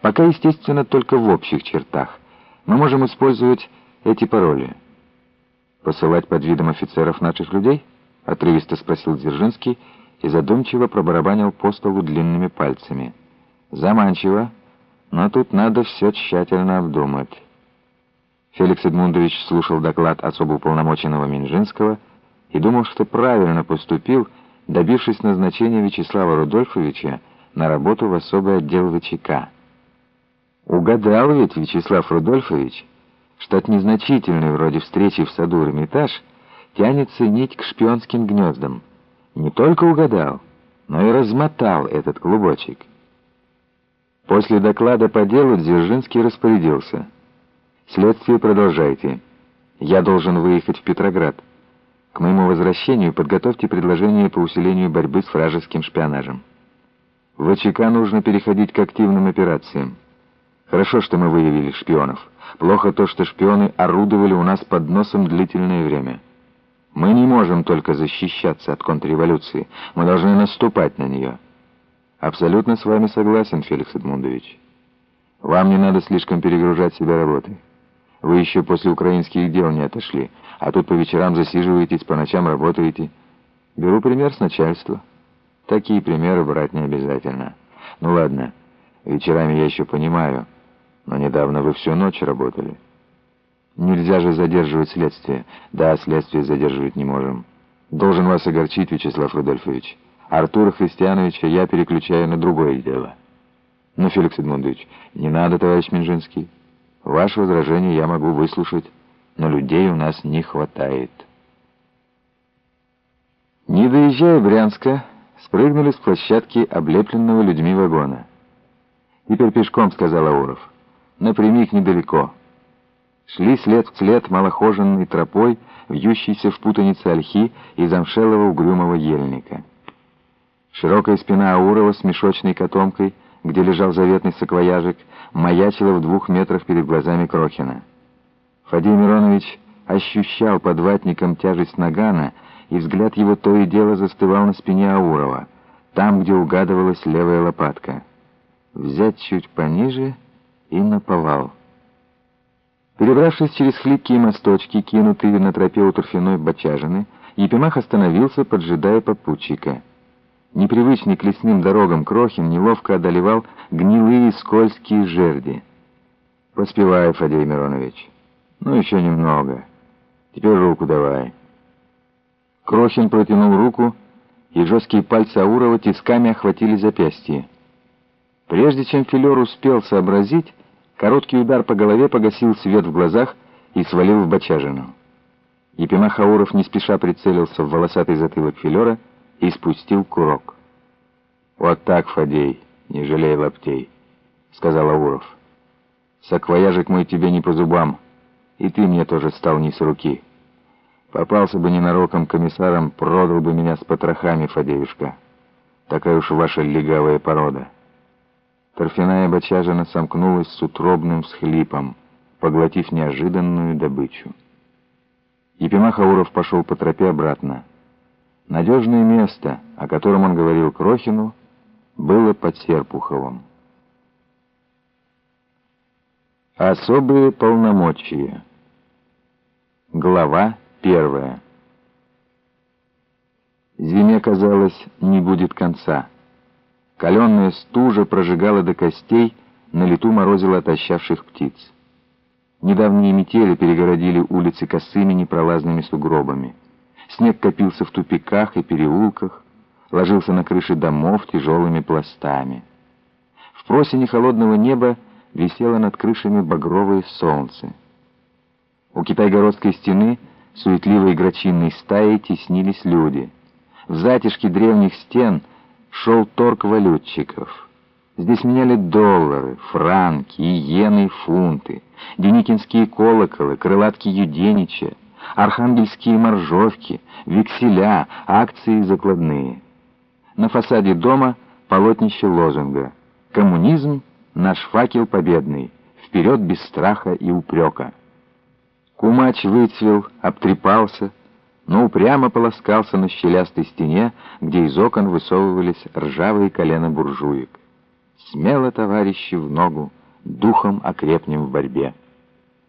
Пока, естественно, только в общих чертах. Мы можем использовать эти пароли. «Посылать под видом офицеров наших людей?» — отрывисто спросил Дзержинский и задумчиво пробарабанил по столу длинными пальцами. «Заманчиво, но тут надо все тщательно обдумать». Феликс Эдмундович слушал доклад особо уполномоченного Минжинского и думал, что правильно поступил, добившись назначения Вячеслава Рудольфовича на работу в особый отдел ВЧК. Угадал ведь Вячеслав Рудольфович, что от незначительной вроде встречи в саду Эрмитаж тянется нить к шпионским гнездам. Не только угадал, но и размотал этот клубочек. После доклада по делу Дзержинский распорядился. «Следствие продолжайте. Я должен выехать в Петроград. К моему возвращению подготовьте предложение по усилению борьбы с вражеским шпионажем. В ВЧК нужно переходить к активным операциям. Хорошо, что мы выявили шпионов. Плохо то, что шпионы орудовали у нас под носом длительное время. Мы не можем только защищаться от контрреволюции. Мы должны наступать на нее. Абсолютно с вами согласен, Феликс Эдмундович. Вам не надо слишком перегружать себя работой. Вы еще после украинских дел не отошли, а тут по вечерам засиживаетесь, по ночам работаете. Беру пример с начальства. Такие примеры брать не обязательно. Ну ладно, вечерами я еще понимаю, но недавно вы всю ночь работали. Нельзя же задерживать следствие. Да, следствие задерживать не можем. Должен вас огорчить, Вячеслав Рудольфович. Артура Христиановича я переключаю на другое дело. Ну, Феликс Эдмундович, не надо, товарищ Минжинский. Ваши возражения я могу выслушать, но людей у нас не хватает. Не доезжая Брянска, спрыгнули с площадки облепленного людьми вагона. «Теперь пешком», — сказал Ауров напрямик недалеко. Шли след в след малохоженной тропой, вьющейся в путанице ольхи и замшелого угрюмого ельника. Широкая спина Аурова с мешочной котомкой, где лежал заветный саквояжик, маячила в двух метрах перед глазами Крохина. Фадей Миронович ощущал под ватником тяжесть нагана, и взгляд его то и дело застывал на спине Аурова, там, где угадывалась левая лопатка. Взять чуть пониже и наповал. Перебравшись через хлипкие мосточки, кинутые на тропе у торфяной бочажины, Епимах остановился, поджидая попутчика. Непривычный к лесным дорогам Крохин неловко одолевал гнилые скользкие жерди. «Поспевай, Фадей Миронович. Ну, еще немного. Теперь руку давай». Крохин протянул руку, и жесткие пальцы Аурова тисками охватили запястье. Прежде чем Филер успел сообразить, Короткий удар по голове погасил свет в глазах и свалил в бочажину. Епимах Ауров не спеша прицелился в волосатый затылок филера и спустил курок. «Вот так, Фадей, не жалей лаптей», — сказал Ауров. «Саквояжик мой тебе не по зубам, и ты мне тоже стал не с руки. Попался бы ненароком комиссаром, продал бы меня с потрохами, Фадеюшка. Такая уж ваша легавая порода». Торфяная бочажина сомкнулась с утробным всхлипом, поглотив неожиданную добычу. Епимах Ауров пошел по тропе обратно. Надежное место, о котором он говорил Крохину, было под Серпуховым. Особые полномочия. Глава первая. Зиме, казалось, не будет конца. Каленная стужа прожигала до костей, на лету морозила отощавших птиц. Недавние метели перегородили улицы косыми непролазными сугробами. Снег копился в тупиках и переулках, ложился на крыши домов тяжелыми пластами. В просине холодного неба висело над крышами багровое солнце. У китайгородской стены суетливой грачинной стаей теснились люди. В затишке древних стен — шел торг валютчиков. Здесь меняли доллары, франки, иены фунты, деникинские колоколы, крылатки Юденича, архангельские моржовки, векселя, акции закладные. На фасаде дома полотнище лозунга «Коммунизм — наш факел победный, вперед без страха и упрека». Кумач выцвел, обтрепался, но упрямо полоскался на щелястой стене, где из окон высовывались ржавые колена буржуек. Смело, товарищи, в ногу, духом окрепнем в борьбе.